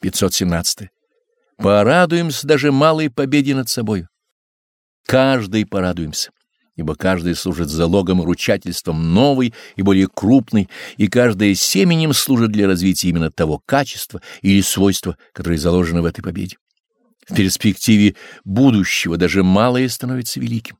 517. Порадуемся даже малой победе над собой. Каждый порадуемся, ибо каждый служит залогом и ручательством новой и более крупной, и каждое семенем служит для развития именно того качества или свойства, которые заложены в этой победе. В перспективе будущего даже малое становится великим.